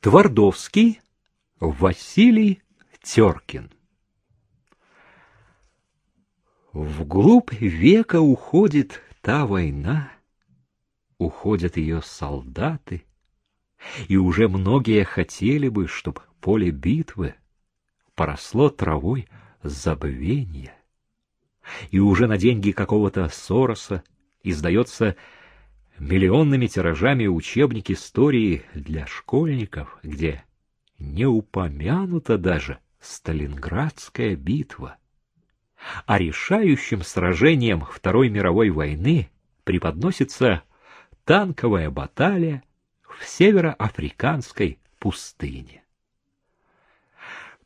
Твардовский Василий Теркин. Вглубь века уходит та война, уходят ее солдаты, и уже многие хотели бы, чтоб поле битвы поросло травой забвения, и уже на деньги какого-то Сороса издается миллионными тиражами учебник истории для школьников, где не упомянута даже Сталинградская битва. А решающим сражением Второй мировой войны преподносится танковая баталия в североафриканской пустыне.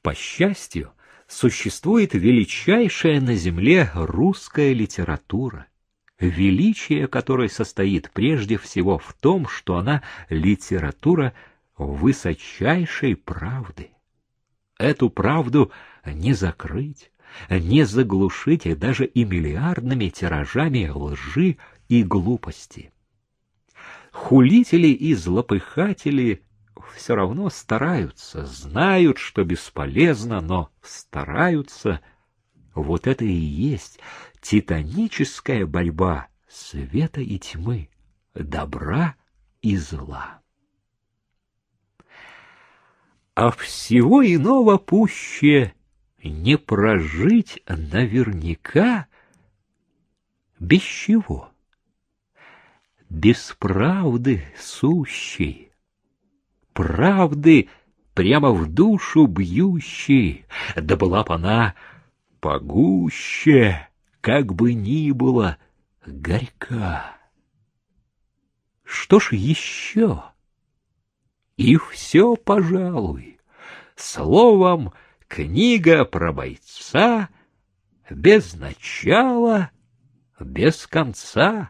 По счастью, существует величайшая на земле русская литература, величие которой состоит прежде всего в том, что она литература высочайшей правды. Эту правду не закрыть, не заглушить и даже и миллиардными тиражами лжи и глупости. Хулители и злопыхатели все равно стараются, знают, что бесполезно, но стараются. Вот это и есть титаническая борьба света и тьмы, добра и зла. А всего иного пуще не прожить наверняка без чего? Без правды сущей, правды прямо в душу бьющей, да была б она погуще, как бы ни было, горька. Что ж еще? И все, пожалуй, словом, Книга про бойца без начала, без конца.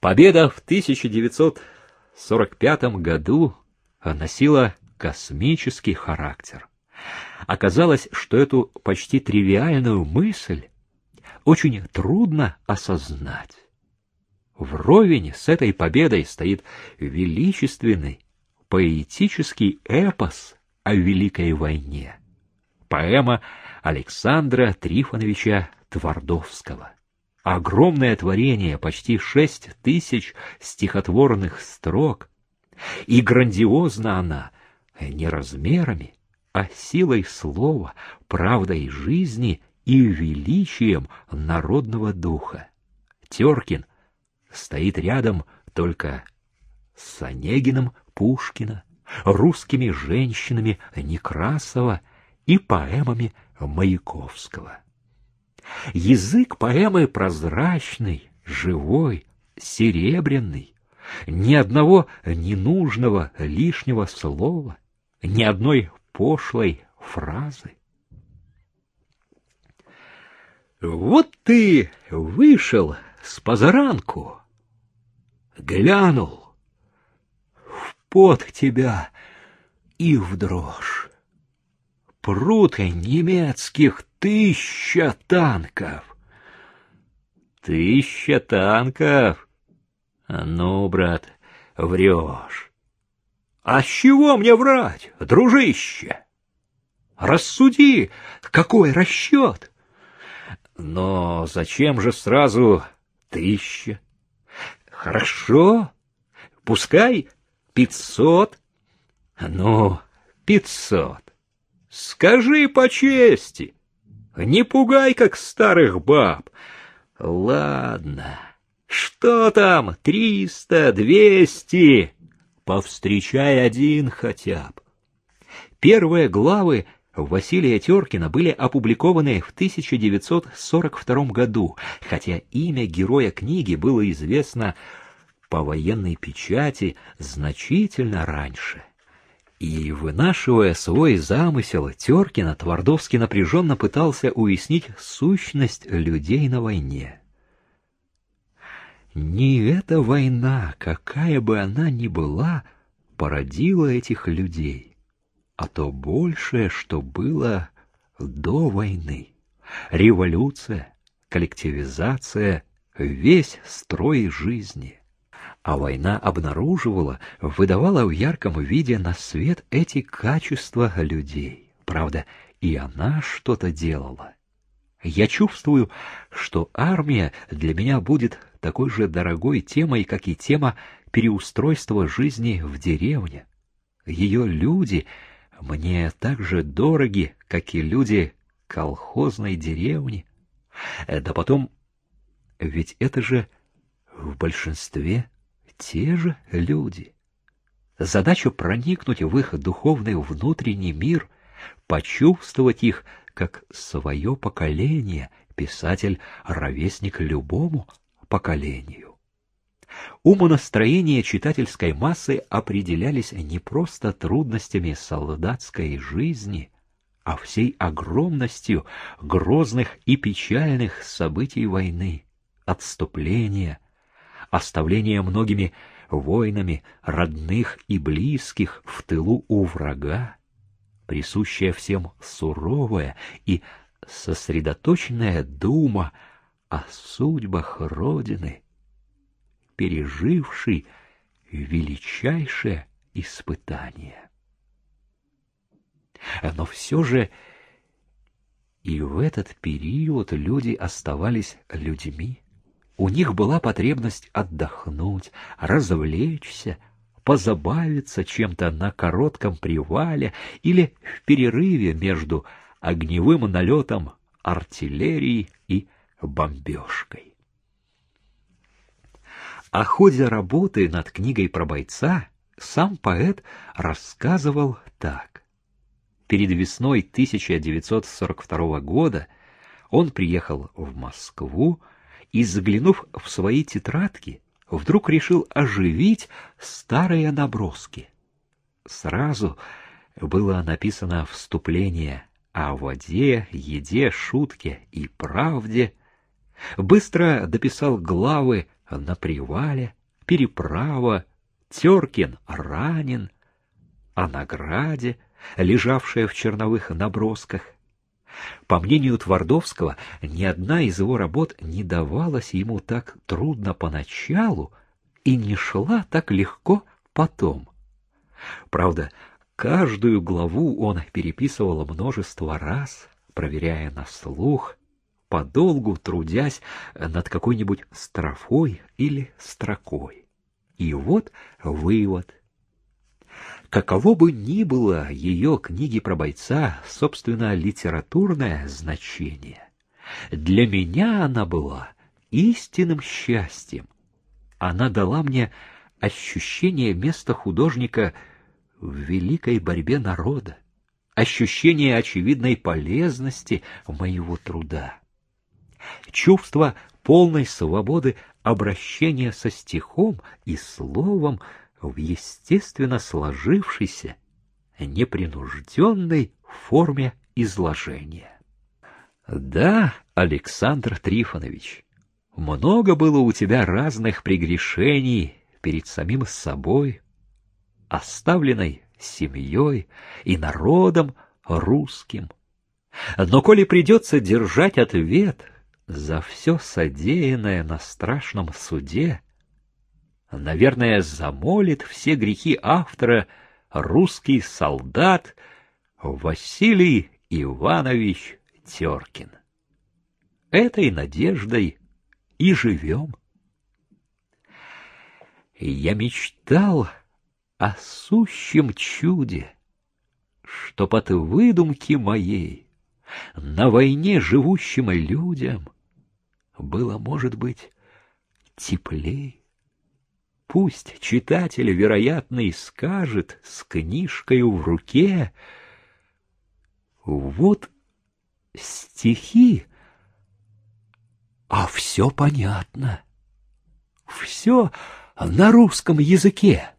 Победа в 1945 году носила космический характер. Оказалось, что эту почти тривиальную мысль очень трудно осознать. Вровень с этой победой стоит величественный поэтический эпос о Великой войне поэма Александра Трифоновича Твардовского. Огромное творение, почти шесть тысяч стихотворных строк. И грандиозна она не размерами, а силой слова, правдой жизни и величием народного духа. Теркин стоит рядом только с Онегиным Пушкина, русскими женщинами Некрасова — и поэмами Маяковского. Язык поэмы прозрачный, живой, серебряный, ни одного ненужного лишнего слова, ни одной пошлой фразы. Вот ты вышел с позаранку, глянул, в пот тебя и в дрожь прут немецких тысяча танков. Тысяча танков? Ну, брат, врешь. А с чего мне врать, дружище? Рассуди, какой расчет? Но зачем же сразу тысяча? Хорошо, пускай пятьсот. Ну, пятьсот. Скажи по чести, не пугай, как старых баб. Ладно, что там, триста, двести? Повстречай один хотя бы. Первые главы Василия Теркина были опубликованы в 1942 году, хотя имя героя книги было известно по военной печати значительно раньше. И, вынашивая свой замысел, Теркина Твардовский напряженно пытался уяснить сущность людей на войне. Не эта война, какая бы она ни была, породила этих людей, а то большее, что было до войны. Революция, коллективизация, весь строй жизни — А война обнаруживала, выдавала в ярком виде на свет эти качества людей. Правда, и она что-то делала. Я чувствую, что армия для меня будет такой же дорогой темой, как и тема переустройства жизни в деревне. Ее люди мне так же дороги, как и люди колхозной деревни. Да потом, ведь это же в большинстве те же люди. Задача проникнуть в их духовный внутренний мир, почувствовать их как свое поколение, писатель — ровесник любому поколению. Умонастроения читательской массы определялись не просто трудностями солдатской жизни, а всей огромностью грозных и печальных событий войны, отступления, оставления многими воинами родных и близких в тылу у врага, присущая всем суровая и сосредоточенная дума о судьбах Родины, переживший величайшее испытание. Но все же и в этот период люди оставались людьми. У них была потребность отдохнуть, развлечься, позабавиться чем-то на коротком привале или в перерыве между огневым налетом артиллерии и бомбежкой. О ходе работы над книгой про бойца сам поэт рассказывал так. Перед весной 1942 года он приехал в Москву и, заглянув в свои тетрадки, вдруг решил оживить старые наброски. Сразу было написано вступление о воде, еде, шутке и правде. Быстро дописал главы на привале, переправа, Теркин ранен, о награде, лежавшая в черновых набросках. По мнению Твардовского, ни одна из его работ не давалась ему так трудно поначалу и не шла так легко потом. Правда, каждую главу он переписывал множество раз, проверяя на слух, подолгу трудясь над какой-нибудь строфой или строкой. И вот вывод. Каково бы ни было ее книги про бойца, собственно, литературное значение, для меня она была истинным счастьем. Она дала мне ощущение места художника в великой борьбе народа, ощущение очевидной полезности моего труда чувство полной свободы обращения со стихом и словом в естественно сложившейся, непринужденной форме изложения. Да, Александр Трифонович, много было у тебя разных прегрешений перед самим собой, оставленной семьей и народом русским. Но коли придется держать ответ — за все содеянное на страшном суде, наверное, замолит все грехи автора русский солдат Василий Иванович Теркин. Этой надеждой и живем. Я мечтал о сущем чуде, что под выдумки моей на войне живущим людям было, может быть, теплей. Пусть читатель, вероятно, и скажет с книжкою в руке, вот стихи, а все понятно, все на русском языке.